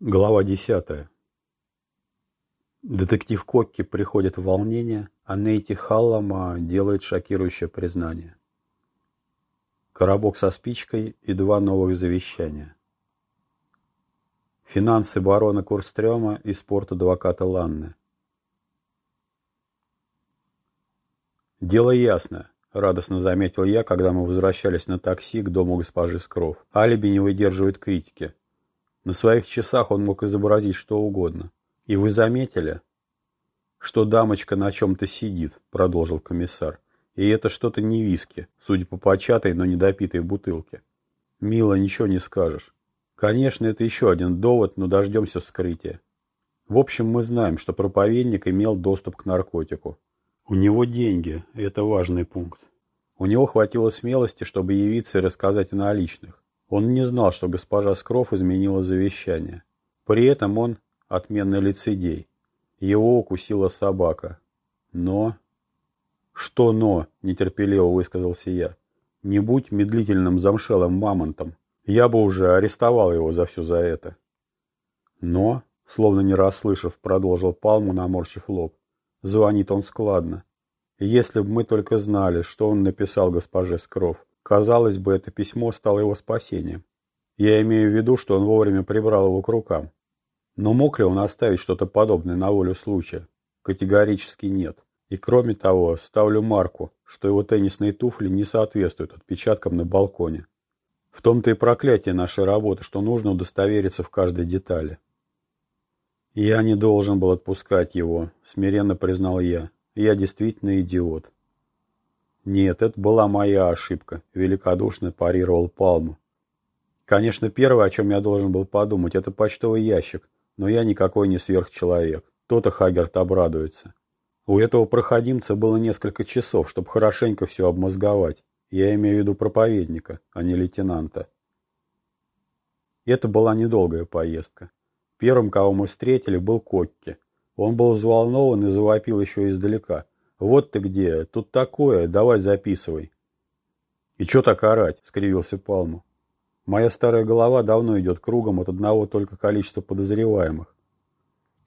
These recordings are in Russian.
Глава десятая. Детектив Кокки приходит в волнение, а Нейти Халлама делает шокирующее признание. Коробок со спичкой и два новых завещания. Финансы барона Курстрёма и спорт адвоката Ланны. Дело ясно, радостно заметил я, когда мы возвращались на такси к дому госпожи Скров. Алиби не выдерживает критики. На своих часах он мог изобразить что угодно. И вы заметили, что дамочка на чем-то сидит, продолжил комиссар. И это что-то не виски, судя по початой, но недопитой бутылке. Мило, ничего не скажешь. Конечно, это еще один довод, но дождемся вскрытия. В общем, мы знаем, что проповедник имел доступ к наркотику. У него деньги, это важный пункт. У него хватило смелости, чтобы явиться и рассказать о наличных. Он не знал, что госпожа Скров изменила завещание. При этом он отменный лицедей. Его укусила собака. Но... «Что но?» – нетерпеливо высказался я. «Не будь медлительным замшелым мамонтом. Я бы уже арестовал его за все за это». «Но?» – словно не расслышав, продолжил Палму, наморщив лоб. «Звонит он складно. Если бы мы только знали, что он написал госпоже Скров». Казалось бы, это письмо стало его спасением. Я имею в виду, что он вовремя прибрал его к рукам. Но мог ли он оставить что-то подобное на волю случая? Категорически нет. И кроме того, ставлю марку, что его теннисные туфли не соответствуют отпечаткам на балконе. В том-то и проклятие нашей работы, что нужно удостовериться в каждой детали. Я не должен был отпускать его, смиренно признал я. Я действительно идиот. Нет, это была моя ошибка, великодушно парировал Палму. Конечно, первое, о чем я должен был подумать, это почтовый ящик, но я никакой не сверхчеловек. То-то Хагерт обрадуется. У этого проходимца было несколько часов, чтобы хорошенько все обмозговать. Я имею в виду проповедника, а не лейтенанта. Это была недолгая поездка. Первым, кого мы встретили, был Кокки. Он был взволнован и завопил еще издалека. «Вот ты где! Тут такое! Давай записывай!» «И чё так орать?» — скривился Палму. «Моя старая голова давно идет кругом от одного только количества подозреваемых.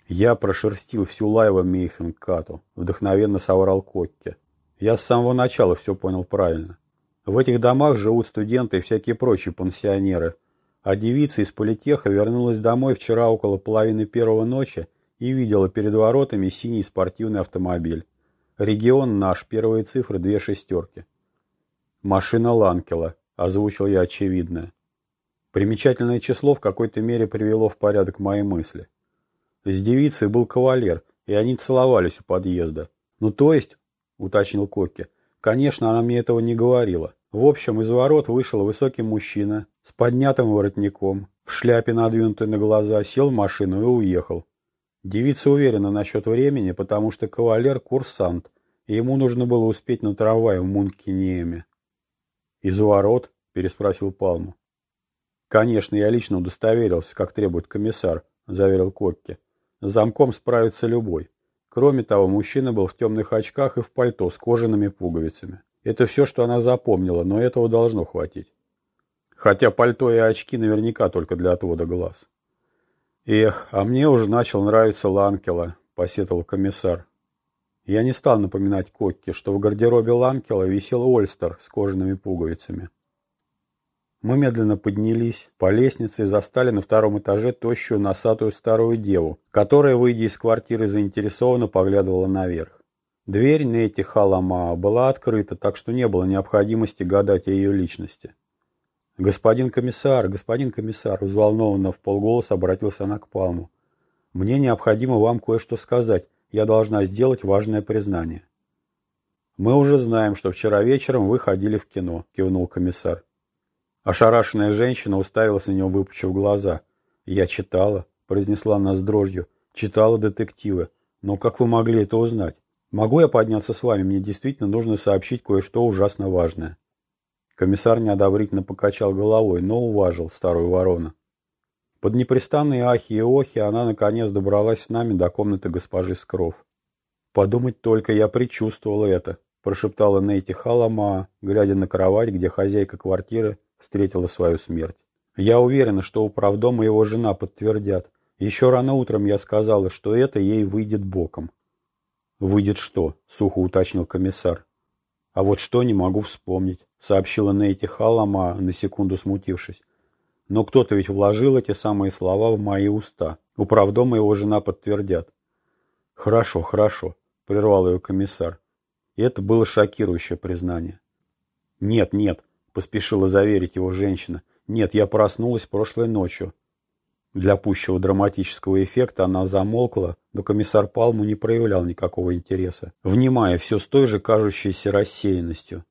Я прошерстил всю Лайва Мейхенкату, вдохновенно соврал Котке. Я с самого начала все понял правильно. В этих домах живут студенты и всякие прочие пансионеры, а девица из политеха вернулась домой вчера около половины первого ночи и видела перед воротами синий спортивный автомобиль. Регион наш, первые цифры, две шестерки. Машина Ланкела, озвучил я очевидное. Примечательное число в какой-то мере привело в порядок мои мысли. С девицей был кавалер, и они целовались у подъезда. Ну, то есть, уточнил Кокки, конечно, она мне этого не говорила. В общем, из ворот вышел высокий мужчина с поднятым воротником, в шляпе надвинутой на глаза, сел в машину и уехал. Девица уверена насчет времени, потому что кавалер – курсант, и ему нужно было успеть на трамвай в Мункинееме. «Из ворот?» – переспросил Палму. «Конечно, я лично удостоверился, как требует комиссар», – заверил Кокки. «С замком справится любой. Кроме того, мужчина был в темных очках и в пальто с кожаными пуговицами. Это все, что она запомнила, но этого должно хватить. Хотя пальто и очки наверняка только для отвода глаз». «Эх, а мне уже начал нравиться Ланкела», — посетовал комиссар. Я не стал напоминать Котте, что в гардеробе Ланкела висел Ольстер с кожаными пуговицами. Мы медленно поднялись по лестнице и застали на втором этаже тощую носатую старую деву, которая, выйдя из квартиры, заинтересованно поглядывала наверх. Дверь Нейти Халама была открыта, так что не было необходимости гадать о ее личности. «Господин комиссар, господин комиссар!» Взволнованно в полголоса обратился она к Палму. «Мне необходимо вам кое-что сказать. Я должна сделать важное признание». «Мы уже знаем, что вчера вечером вы ходили в кино», — кивнул комиссар. Ошарашенная женщина уставилась на него, выпучив глаза. «Я читала», — произнесла она с дрожью. «Читала детективы. Но как вы могли это узнать? Могу я подняться с вами? Мне действительно нужно сообщить кое-что ужасно важное». Комиссар неодобрительно покачал головой, но уважил старую ворону. Под непрестанные ахи и охи она наконец добралась с нами до комнаты госпожи Скров. «Подумать только, я предчувствовала это», – прошептала Нейти Халама, глядя на кровать, где хозяйка квартиры встретила свою смерть. «Я уверена, что управдом и его жена подтвердят. Еще рано утром я сказала, что это ей выйдет боком. «Выйдет что?» — сухо уточнил комиссар. «А вот что не могу вспомнить», — сообщила Нейти Халама, на секунду смутившись. «Но кто-то ведь вложил эти самые слова в мои уста. Управдома его жена подтвердят». «Хорошо, хорошо», — прервал ее комиссар. И это было шокирующее признание. «Нет, нет», — поспешила заверить его женщина. «Нет, я проснулась прошлой ночью. Для пущего драматического эффекта она замолкла, но комиссар Палму не проявлял никакого интереса, внимая все с той же кажущейся рассеянностью.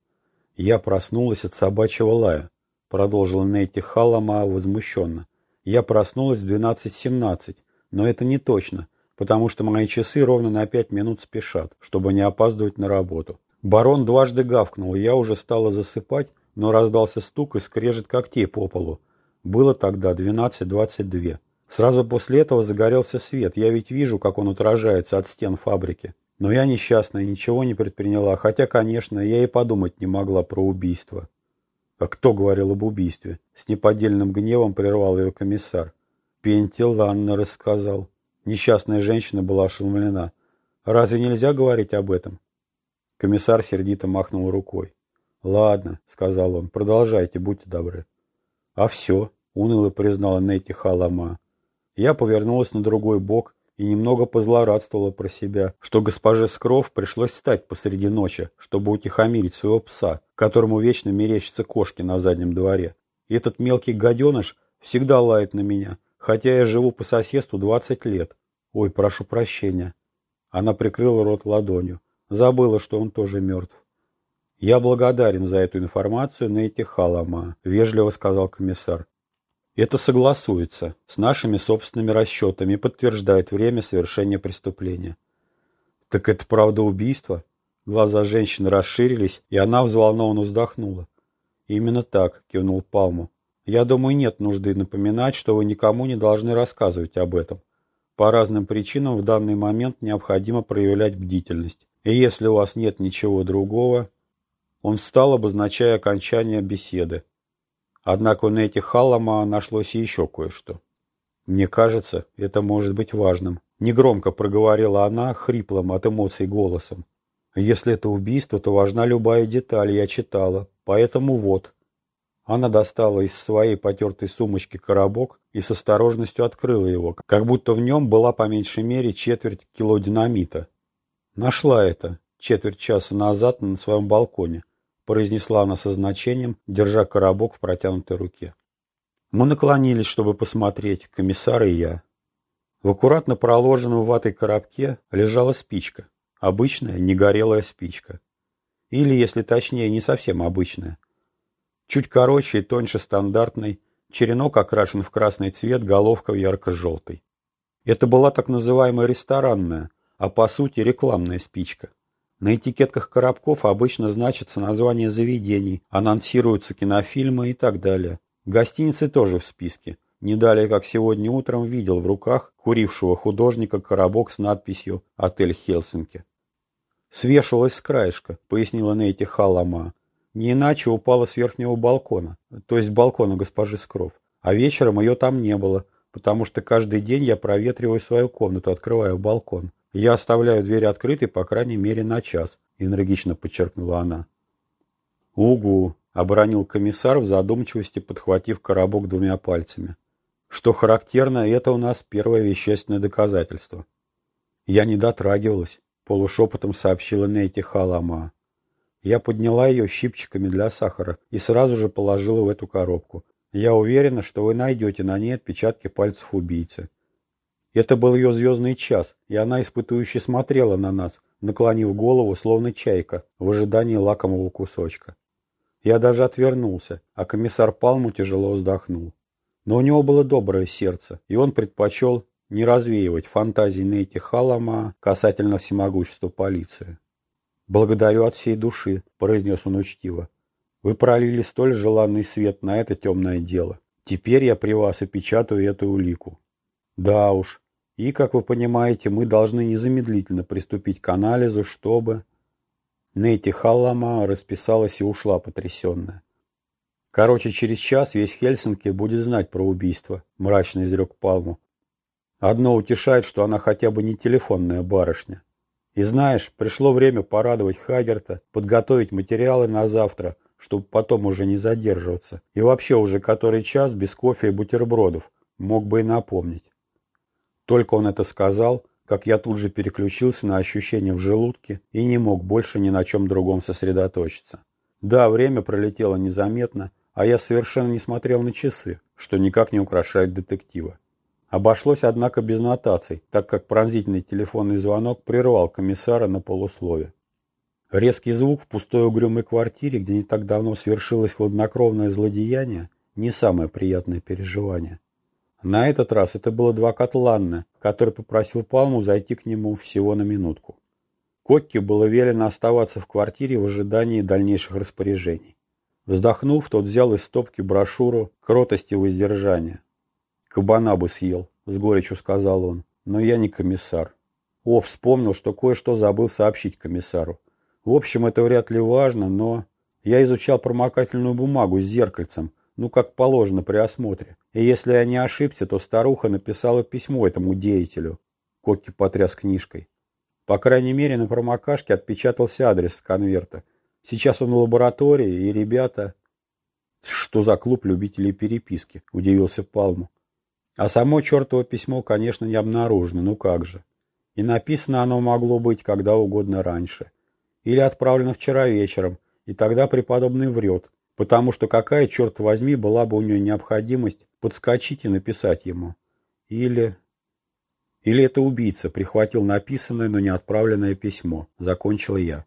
«Я проснулась от собачьего лая», — продолжила Нейти Халлама возмущенно. «Я проснулась в 12.17, но это не точно, потому что мои часы ровно на пять минут спешат, чтобы не опаздывать на работу». Барон дважды гавкнул, я уже стала засыпать, но раздался стук и скрежет когтей по полу. Было тогда 12.22. Сразу после этого загорелся свет. Я ведь вижу, как он отражается от стен фабрики. Но я несчастная, ничего не предприняла, хотя, конечно, я и подумать не могла про убийство. А кто говорил об убийстве? С неподдельным гневом прервал ее комиссар. Пентиланна рассказал. Несчастная женщина была ошеломлена. Разве нельзя говорить об этом? Комиссар сердито махнул рукой. «Ладно», — сказал он, — «продолжайте, будьте добры». «А все», уныло признала Нейти Халама. Я повернулась на другой бок и немного позлорадствовала про себя, что госпоже Скров пришлось встать посреди ночи, чтобы утихомирить своего пса, которому вечно мерещатся кошки на заднем дворе. И этот мелкий гаденыш всегда лает на меня, хотя я живу по соседству двадцать лет. Ой, прошу прощения. Она прикрыла рот ладонью. Забыла, что он тоже мертв. «Я благодарен за эту информацию, Нейти Халама», — вежливо сказал комиссар. Это согласуется с нашими собственными расчетами и подтверждает время совершения преступления. Так это правда убийство? Глаза женщины расширились, и она взволнованно вздохнула. Именно так, кивнул Палму. Я думаю, нет нужды напоминать, что вы никому не должны рассказывать об этом. По разным причинам в данный момент необходимо проявлять бдительность. И если у вас нет ничего другого... Он встал, обозначая окончание беседы. Однако у Нети Халлама нашлось еще кое-что. «Мне кажется, это может быть важным», — негромко проговорила она хриплым от эмоций голосом. «Если это убийство, то важна любая деталь, я читала, поэтому вот». Она достала из своей потертой сумочки коробок и с осторожностью открыла его, как будто в нем была по меньшей мере четверть кило динамита. Нашла это четверть часа назад на своем балконе произнесла она со значением, держа коробок в протянутой руке. Мы наклонились, чтобы посмотреть, комиссар и я. В аккуратно проложенном ватой коробке лежала спичка. Обычная, негорелая спичка. Или, если точнее, не совсем обычная. Чуть короче и тоньше стандартной, черенок окрашен в красный цвет, головка в ярко-желтый. Это была так называемая ресторанная, а по сути рекламная спичка. На этикетках коробков обычно значится название заведений, анонсируются кинофильмы и так далее. Гостиницы тоже в списке. Не далее, как сегодня утром, видел в руках курившего художника коробок с надписью «Отель Хелсинки». «Свешивалась с краешка», — пояснила Нейти Халама. «Не иначе упала с верхнего балкона, то есть балкона госпожи Скров. А вечером ее там не было, потому что каждый день я проветриваю свою комнату, открываю балкон. «Я оставляю дверь открытой, по крайней мере, на час», — энергично подчеркнула она. «Угу», — оборонил комиссар в задумчивости, подхватив коробок двумя пальцами. «Что характерно, это у нас первое вещественное доказательство». «Я не дотрагивалась», — полушепотом сообщила Нейти Халама. Я подняла ее щипчиками для сахара и сразу же положила в эту коробку. Я уверена, что вы найдете на ней отпечатки пальцев убийцы. Это был ее звездный час, и она испытующе смотрела на нас, наклонив голову, словно чайка, в ожидании лакомого кусочка. Я даже отвернулся, а комиссар Палму тяжело вздохнул. Но у него было доброе сердце, и он предпочел не развеивать фантазии Нейти Халама касательно всемогущества полиции. «Благодарю от всей души», — произнес он учтиво. «Вы пролили столь желанный свет на это темное дело. Теперь я при вас опечатаю эту улику». «Да уж, и, как вы понимаете, мы должны незамедлительно приступить к анализу, чтобы... Нейти Халлама расписалась и ушла потрясенная. Короче, через час весь Хельсинки будет знать про убийство, мрачно изрек Палму. Одно утешает, что она хотя бы не телефонная барышня. И знаешь, пришло время порадовать Хагерта, подготовить материалы на завтра, чтобы потом уже не задерживаться. И вообще уже который час без кофе и бутербродов, мог бы и напомнить. Только он это сказал, как я тут же переключился на ощущения в желудке и не мог больше ни на чем другом сосредоточиться. Да, время пролетело незаметно, а я совершенно не смотрел на часы, что никак не украшает детектива. Обошлось, однако, без нотаций, так как пронзительный телефонный звонок прервал комиссара на полуслове. Резкий звук в пустой угрюмой квартире, где не так давно свершилось хладнокровное злодеяние, не самое приятное переживание. На этот раз это был адвокат Ланне, который попросил Палму зайти к нему всего на минутку. Котке было велено оставаться в квартире в ожидании дальнейших распоряжений. Вздохнув, тот взял из стопки брошюру «Кротость и воздержание». «Кабана бы съел», — с горечью сказал он, — «но я не комиссар». О, вспомнил, что кое-что забыл сообщить комиссару. В общем, это вряд ли важно, но... Я изучал промокательную бумагу с зеркальцем, ну, как положено при осмотре. И если я не ошибся, то старуха написала письмо этому деятелю. Кокки потряс книжкой. По крайней мере, на промокашке отпечатался адрес с конверта. Сейчас он в лаборатории, и ребята... Что за клуб любителей переписки? Удивился Палму. А само чертово письмо, конечно, не обнаружено, ну как же. И написано оно могло быть когда угодно раньше. Или отправлено вчера вечером, и тогда преподобный врет, потому что какая, черт возьми, была бы у нее необходимость подскочить и написать ему. Или... Или это убийца прихватил написанное, но не отправленное письмо. Закончил я.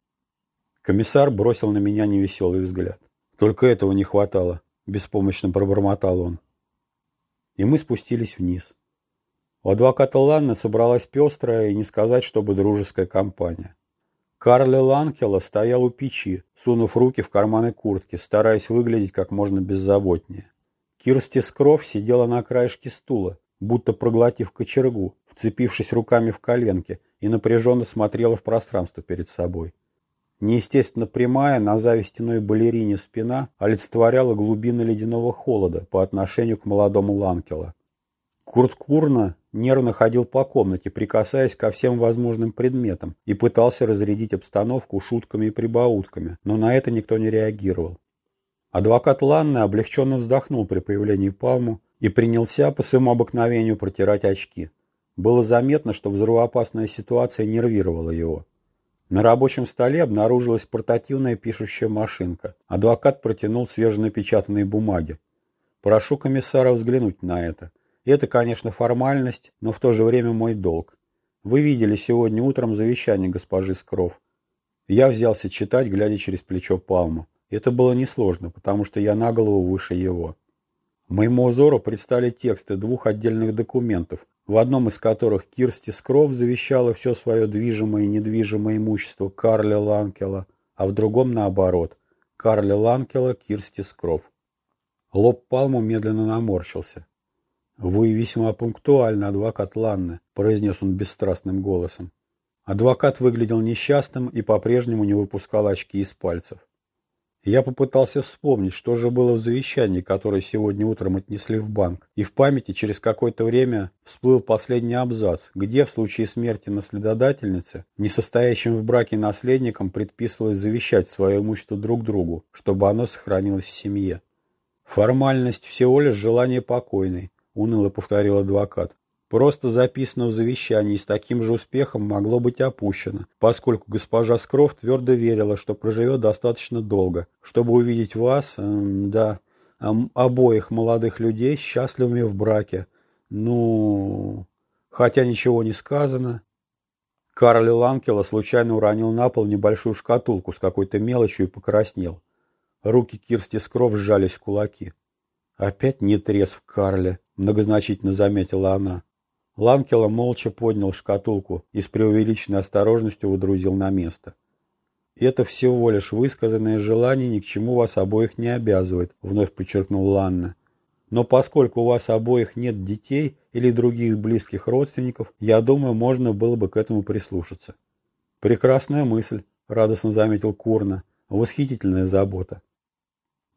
Комиссар бросил на меня невеселый взгляд. Только этого не хватало, беспомощно пробормотал он и мы спустились вниз. У адвоката Ланна собралась пестрая и не сказать, чтобы дружеская компания. Карли Ланкела стоял у печи, сунув руки в карманы куртки, стараясь выглядеть как можно беззаботнее. Кирсти Скров сидела на краешке стула, будто проглотив кочергу, вцепившись руками в коленки, и напряженно смотрела в пространство перед собой. Неестественно прямая, на завистяной балерине спина олицетворяла глубины ледяного холода по отношению к молодому Ланкела. Курт Курна нервно ходил по комнате, прикасаясь ко всем возможным предметам, и пытался разрядить обстановку шутками и прибаутками, но на это никто не реагировал. Адвокат Ланны облегченно вздохнул при появлении Палму и принялся по своему обыкновению протирать очки. Было заметно, что взрывоопасная ситуация нервировала его. На рабочем столе обнаружилась портативная пишущая машинка. Адвокат протянул свеженапечатанные бумаги. Прошу комиссара взглянуть на это. Это, конечно, формальность, но в то же время мой долг. Вы видели сегодня утром завещание госпожи Скров. Я взялся читать, глядя через плечо Палму. Это было несложно, потому что я на голову выше его. Моему узору предстали тексты двух отдельных документов, в одном из которых Кирсти Скров завещала все свое движимое и недвижимое имущество Карле Ланкела, а в другом наоборот – Карле Ланкела, Кирсти Скров. Лоб Палму медленно наморщился. «Вы весьма пунктуальны, адвокат Ланне», – произнес он бесстрастным голосом. Адвокат выглядел несчастным и по-прежнему не выпускал очки из пальцев. Я попытался вспомнить, что же было в завещании, которое сегодня утром отнесли в банк, и в памяти через какое-то время всплыл последний абзац, где в случае смерти наследодательницы несостоящим в браке наследникам предписывалось завещать свое имущество друг другу, чтобы оно сохранилось в семье. «Формальность всего лишь желание покойной», — уныло повторил адвокат. Просто записано в завещании и с таким же успехом могло быть опущено, поскольку госпожа Скров твердо верила, что проживет достаточно долго, чтобы увидеть вас, эм, да, эм, обоих молодых людей счастливыми в браке. Ну, хотя ничего не сказано. Карли Ланкела случайно уронил на пол небольшую шкатулку с какой-то мелочью и покраснел. Руки Кирсти Скров сжались в кулаки. «Опять не трезв Карли», — многозначительно заметила она. Ланкела молча поднял шкатулку и с преувеличенной осторожностью выдрузил на место. «Это всего лишь высказанное желание ни к чему вас обоих не обязывает», — вновь подчеркнул Ланна. «Но поскольку у вас обоих нет детей или других близких родственников, я думаю, можно было бы к этому прислушаться». «Прекрасная мысль», — радостно заметил Курна. «Восхитительная забота».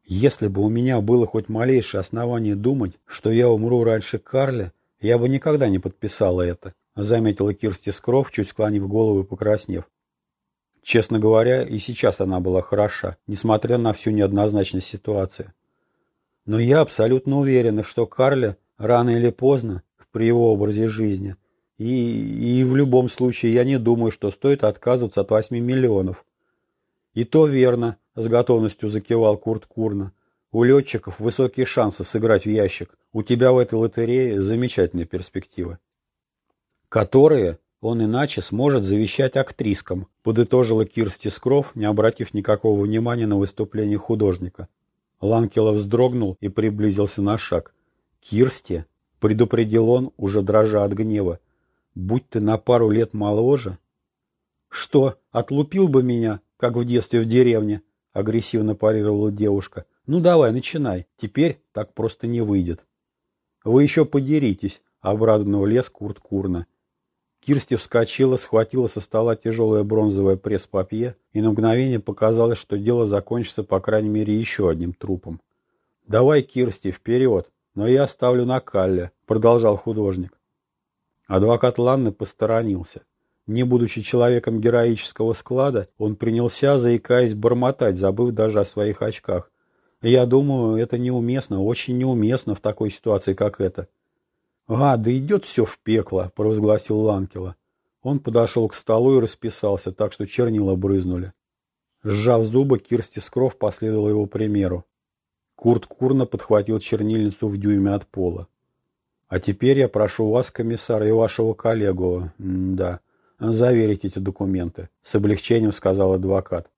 «Если бы у меня было хоть малейшее основание думать, что я умру раньше Карля, Я бы никогда не подписала это, заметила Кирсти Скров, чуть склонив голову и покраснев. Честно говоря, и сейчас она была хороша, несмотря на всю неоднозначность ситуации. Но я абсолютно уверена, что Карля рано или поздно, при его образе жизни, и, и в любом случае я не думаю, что стоит отказываться от 8 миллионов. И то верно, с готовностью закивал Курт Курна. У летчиков высокие шансы сыграть в ящик. У тебя в этой лотерее замечательные перспективы. Которые он иначе сможет завещать актрискам, подытожила Кирсти Скров, не обратив никакого внимания на выступление художника. Ланкелов вздрогнул и приблизился на шаг. «Кирсти?» — предупредил он, уже дрожа от гнева. «Будь ты на пару лет моложе». «Что, отлупил бы меня, как в детстве в деревне?» — агрессивно парировала девушка. «Ну давай, начинай. Теперь так просто не выйдет». «Вы еще подеритесь», — обрадованного лес Курт Курна. Кирсти вскочила, схватила со стола тяжелое бронзовое пресс-папье, и на мгновение показалось, что дело закончится по крайней мере еще одним трупом. «Давай, Кирсти, вперед, но я оставлю на Калле», — продолжал художник. Адвокат Ланны посторонился. Не будучи человеком героического склада, он принялся, заикаясь, бормотать, забыв даже о своих очках. Я думаю, это неуместно, очень неуместно в такой ситуации, как эта. «А, да идет все в пекло», — провозгласил Ланкела. Он подошел к столу и расписался, так что чернила брызнули. Сжав зубы, Кирсти Скров последовал его примеру. Курт Курна подхватил чернильницу в дюйме от пола. «А теперь я прошу вас, комиссар, и вашего коллегу, да, заверить эти документы», — с облегчением сказал адвокат.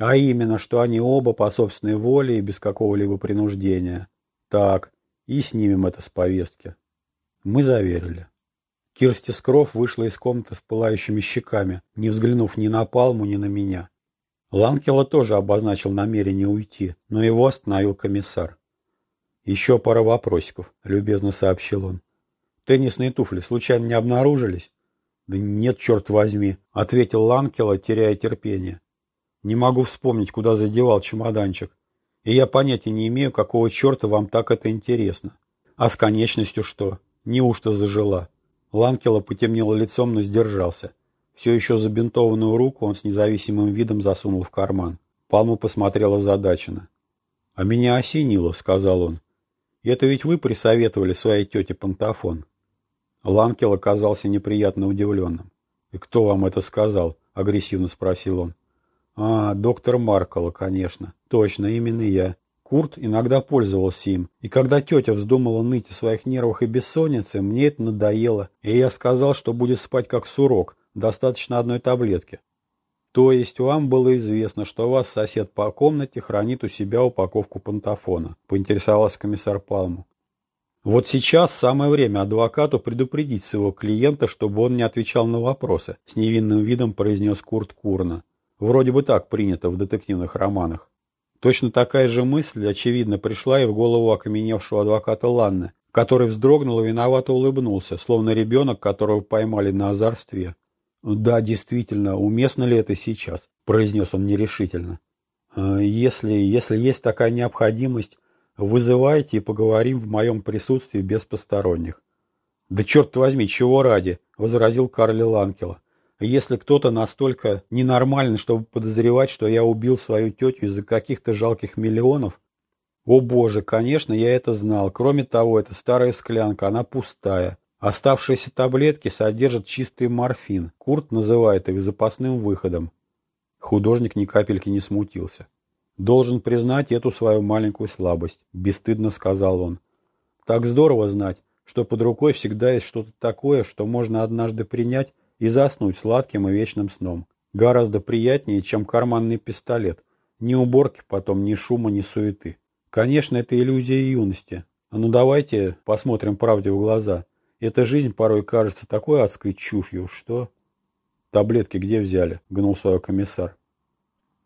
«А именно, что они оба по собственной воле и без какого-либо принуждения. Так, и снимем это с повестки». Мы заверили. Кирсти Скров вышла из комнаты с пылающими щеками, не взглянув ни на Палму, ни на меня. Ланкела тоже обозначил намерение уйти, но его остановил комиссар. «Еще пара вопросиков», — любезно сообщил он. «Теннисные туфли случайно не обнаружились?» «Да нет, черт возьми», — ответил Ланкела, теряя терпение. «Не могу вспомнить, куда задевал чемоданчик. И я понятия не имею, какого черта вам так это интересно. А с конечностью что?» Неужто зажила? Ланкела потемнело лицом, но сдержался. Все еще забинтованную руку он с независимым видом засунул в карман. Палма посмотрела задаченно. «А меня осенило», — сказал он. «Это ведь вы присоветовали своей тете Пантафон». Ланкел оказался неприятно удивленным. «И кто вам это сказал?» — агрессивно спросил он. «А, доктор Маркола, конечно. Точно, именно я. Курт иногда пользовался им, и когда тетя вздумала ныть о своих нервах и бессоннице, мне это надоело, и я сказал, что будет спать как сурок, достаточно одной таблетки. То есть вам было известно, что у вас сосед по комнате хранит у себя упаковку пантофона, поинтересовался комиссар Палму. Вот сейчас самое время адвокату предупредить своего клиента, чтобы он не отвечал на вопросы, с невинным видом произнес Курт Курна. Вроде бы так принято в детективных романах. Точно такая же мысль, очевидно, пришла и в голову окаменевшего адвоката Ланны, который вздрогнул и виновато улыбнулся, словно ребенок, которого поймали на озорстве. «Да, действительно, уместно ли это сейчас?» – произнес он нерешительно. «А «Если, если есть такая необходимость, вызывайте и поговорим в моем присутствии без посторонних». «Да черт возьми, чего ради?» – возразил Карли Ланкела. Если кто-то настолько ненормальный, чтобы подозревать, что я убил свою тетю из-за каких-то жалких миллионов, о боже, конечно, я это знал. Кроме того, это старая склянка, она пустая. Оставшиеся таблетки содержат чистый морфин. Курт называет их запасным выходом. Художник ни капельки не смутился. «Должен признать эту свою маленькую слабость», — бесстыдно сказал он. «Так здорово знать, что под рукой всегда есть что-то такое, что можно однажды принять и заснуть сладким и вечным сном. Гораздо приятнее, чем карманный пистолет. Ни уборки потом, ни шума, ни суеты. Конечно, это иллюзия юности. А ну давайте посмотрим правде в глаза. Эта жизнь порой кажется такой адской чушью, что... Таблетки где взяли? Гнул свой комиссар.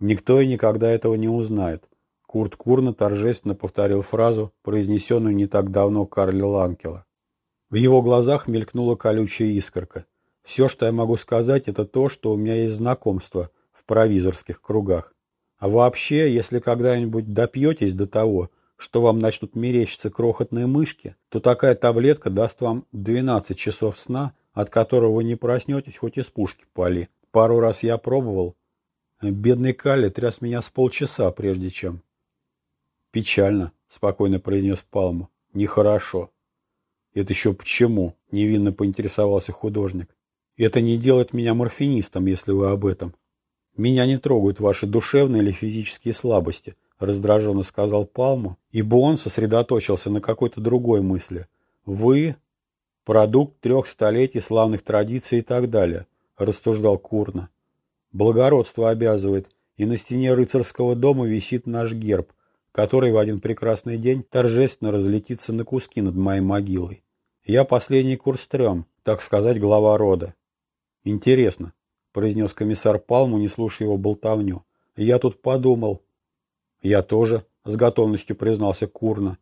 Никто и никогда этого не узнает. Курт Курна торжественно повторил фразу, произнесенную не так давно Карли Ланкела. В его глазах мелькнула колючая искорка. Все, что я могу сказать, это то, что у меня есть знакомство в провизорских кругах. А вообще, если когда-нибудь допьетесь до того, что вам начнут мерещиться крохотные мышки, то такая таблетка даст вам 12 часов сна, от которого вы не проснетесь, хоть из пушки пали. Пару раз я пробовал. Бедный Калли тряс меня с полчаса, прежде чем... Печально, спокойно произнес Палму. Нехорошо. Это еще почему? Невинно поинтересовался художник. Это не делает меня морфинистом, если вы об этом. Меня не трогают ваши душевные или физические слабости, раздраженно сказал Палму, ибо он сосредоточился на какой-то другой мысли. Вы – продукт трех столетий славных традиций и так далее, рассуждал Курна. Благородство обязывает, и на стене рыцарского дома висит наш герб, который в один прекрасный день торжественно разлетится на куски над моей могилой. Я последний курстрем, так сказать, глава рода. Интересно, произнес комиссар Палму, не слушая его болтовню. Я тут подумал. Я тоже, с готовностью признался Курна.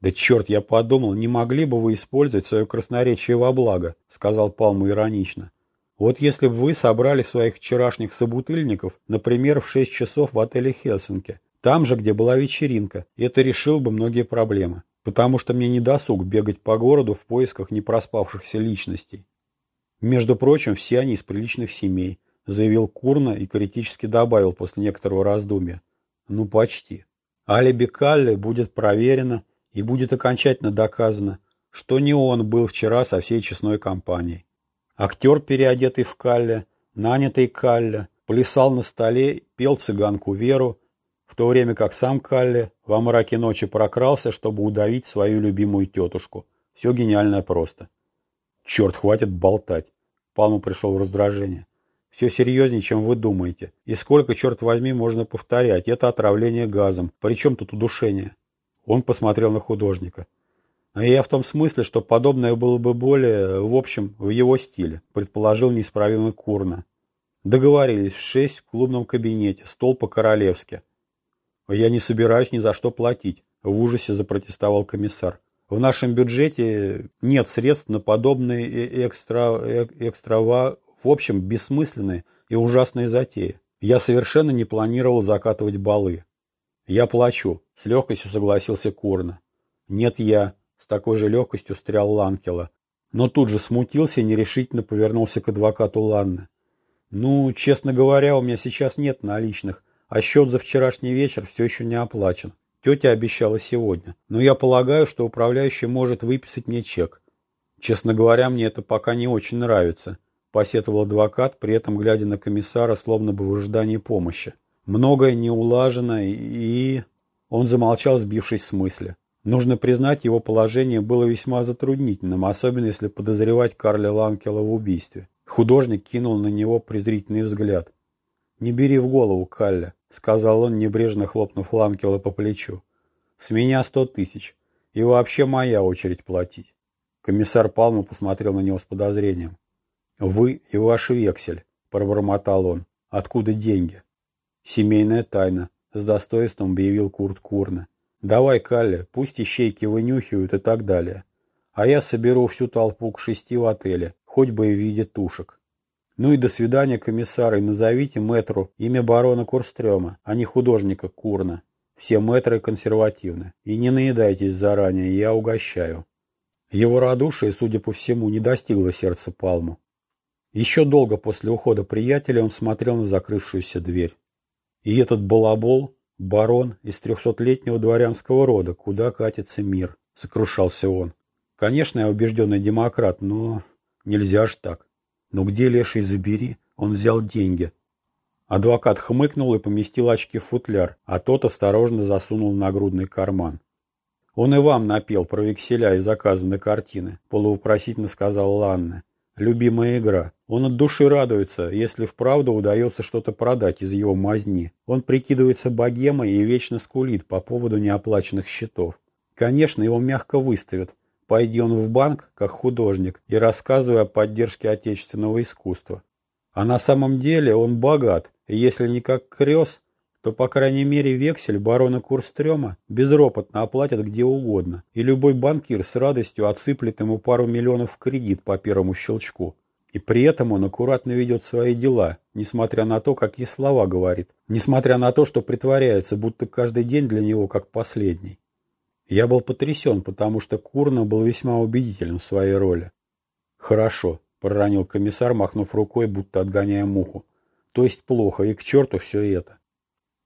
Да черт, я подумал, не могли бы вы использовать свое красноречие во благо, сказал Палму иронично. Вот если бы вы собрали своих вчерашних собутыльников, например, в шесть часов в отеле Хелсинки, там же, где была вечеринка, это решило бы многие проблемы, потому что мне не досуг бегать по городу в поисках непроспавшихся личностей. Между прочим, все они из приличных семей, заявил Курна и критически добавил после некоторого раздумья. Ну, почти. Алиби Калли будет проверено и будет окончательно доказано, что не он был вчера со всей честной компанией. Актер, переодетый в Калле, нанятый Калле, плясал на столе, пел цыганку Веру, в то время как сам Калле во мраке ночи прокрался, чтобы удавить свою любимую тетушку. Все гениально просто. Черт, хватит болтать. Палму пришел в раздражение. Все серьезнее, чем вы думаете. И сколько, черт возьми, можно повторять? Это отравление газом. Причем тут удушение? Он посмотрел на художника. А я в том смысле, что подобное было бы более, в общем, в его стиле, предположил неисправимый Курна. Договорились, в шесть в клубном кабинете, стол по-королевски. Я не собираюсь ни за что платить, в ужасе запротестовал комиссар. В нашем бюджете нет средств на подобные экстра, э, экстрава, в общем, бессмысленные и ужасные затеи. Я совершенно не планировал закатывать балы. Я плачу, с легкостью согласился Курна. Нет, я, с такой же легкостью встрял Ланкела. Но тут же смутился и нерешительно повернулся к адвокату Ланны. «Ну, честно говоря, у меня сейчас нет наличных, а счет за вчерашний вечер все еще не оплачен. Тетя обещала сегодня, но я полагаю, что управляющий может выписать мне чек. Честно говоря, мне это пока не очень нравится», – посетовал адвокат, при этом глядя на комиссара, словно бы в ожидании помощи. «Многое не улажено и...» Он замолчал, сбившись с мысли. Нужно признать, его положение было весьма затруднительным, особенно если подозревать Карля Ланкела в убийстве. Художник кинул на него презрительный взгляд. «Не бери в голову, Калля», — сказал он, небрежно хлопнув Ланкела по плечу. «С меня сто тысяч. И вообще моя очередь платить». Комиссар Палма посмотрел на него с подозрением. «Вы и ваш вексель», — пробормотал он. «Откуда деньги?» «Семейная тайна», — с достоинством объявил Курт Курна. Давай, Калли, пусть ищейки вынюхивают и так далее. А я соберу всю толпу к шести в отеле, хоть бы и в виде тушек. Ну и до свидания, комиссар, и назовите мэтру имя барона Курстрёма, а не художника Курна. Все мэтры консервативны. И не наедайтесь заранее, я угощаю. Его радушие, судя по всему, не достигло сердца Палму. Еще долго после ухода приятеля он смотрел на закрывшуюся дверь. И этот балабол Барон из трехсотлетнего дворянского рода, куда катится мир, сокрушался он. Конечно, я убежденный демократ, но нельзя ж так. Но где леший забери, он взял деньги. Адвокат хмыкнул и поместил очки в футляр, а тот осторожно засунул в нагрудный карман. Он и вам напел про векселя и заказанные картины, полувопросительно сказал Ланна. Любимая игра. Он от души радуется, если вправду удается что-то продать из его мазни. Он прикидывается богемой и вечно скулит по поводу неоплаченных счетов. Конечно, его мягко выставят. Пойди он в банк, как художник, и рассказывая о поддержке отечественного искусства. А на самом деле он богат, и если не как крёс, то, по крайней мере, вексель барона Курстрёма безропотно оплатят где угодно, и любой банкир с радостью отсыплет ему пару миллионов в кредит по первому щелчку. И при этом он аккуратно ведет свои дела, несмотря на то, какие слова говорит, несмотря на то, что притворяется, будто каждый день для него как последний. Я был потрясен, потому что Курна был весьма убедителен в своей роли. «Хорошо», — проронил комиссар, махнув рукой, будто отгоняя муху. «То есть плохо, и к черту все это».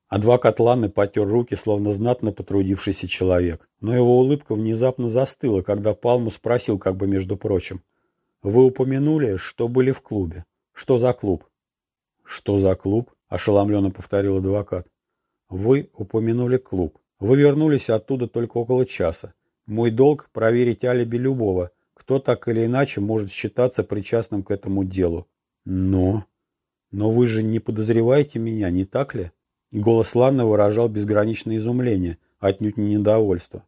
Адвокат Ланны потер руки, словно знатно потрудившийся человек. Но его улыбка внезапно застыла, когда Палму спросил, как бы между прочим. «Вы упомянули, что были в клубе. Что за клуб?» «Что за клуб?» – ошеломленно повторил адвокат. «Вы упомянули клуб. Вы вернулись оттуда только около часа. Мой долг – проверить алиби любого, кто так или иначе может считаться причастным к этому делу. Но... Но вы же не подозреваете меня, не так ли? Голос Ланны выражал безграничное изумление, отнюдь не недовольство.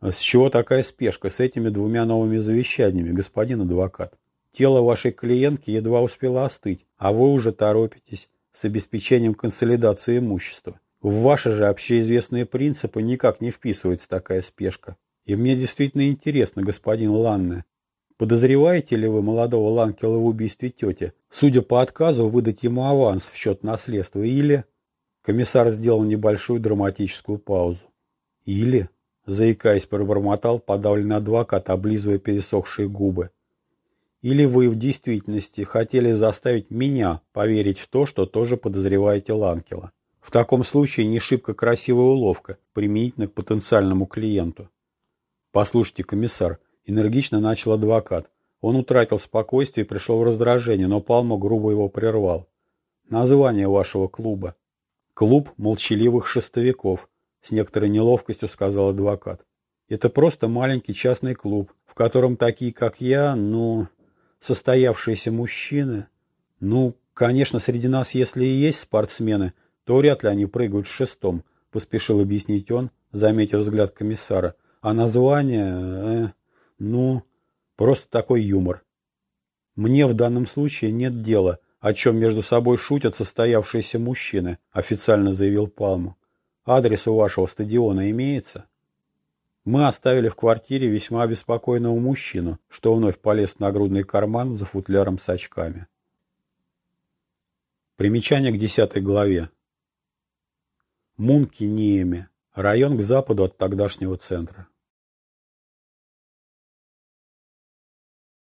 А с чего такая спешка с этими двумя новыми завещаниями, господин адвокат? Тело вашей клиентки едва успело остыть, а вы уже торопитесь с обеспечением консолидации имущества. В ваши же общеизвестные принципы никак не вписывается такая спешка. И мне действительно интересно, господин Ланне, подозреваете ли вы молодого Ланкела в убийстве тети, судя по отказу выдать ему аванс в счет наследства, или... Комиссар сделал небольшую драматическую паузу. Или, заикаясь, пробормотал подавленный адвокат, облизывая пересохшие губы. Или вы в действительности хотели заставить меня поверить в то, что тоже подозреваете Ланкела. В таком случае не шибко красивая уловка, применительно к потенциальному клиенту. Послушайте, комиссар, энергично начал адвокат. Он утратил спокойствие и пришел в раздражение, но Палма грубо его прервал. Название вашего клуба. Клуб молчаливых шестовиков, с некоторой неловкостью сказал адвокат. Это просто маленький частный клуб, в котором такие, как я, ну, состоявшиеся мужчины. Ну, конечно, среди нас, если и есть спортсмены, то вряд ли они прыгают в шестом, поспешил объяснить он, заметив взгляд комиссара. А название, э, ну, просто такой юмор. Мне в данном случае нет дела, о чем между собой шутят состоявшиеся мужчины, официально заявил Палму. Адрес у вашего стадиона имеется? Мы оставили в квартире весьма обеспокоенного мужчину, что вновь полез в нагрудный карман за футляром с очками. Примечание к десятой главе. Мунки-Ниеме. Район к западу от тогдашнего центра.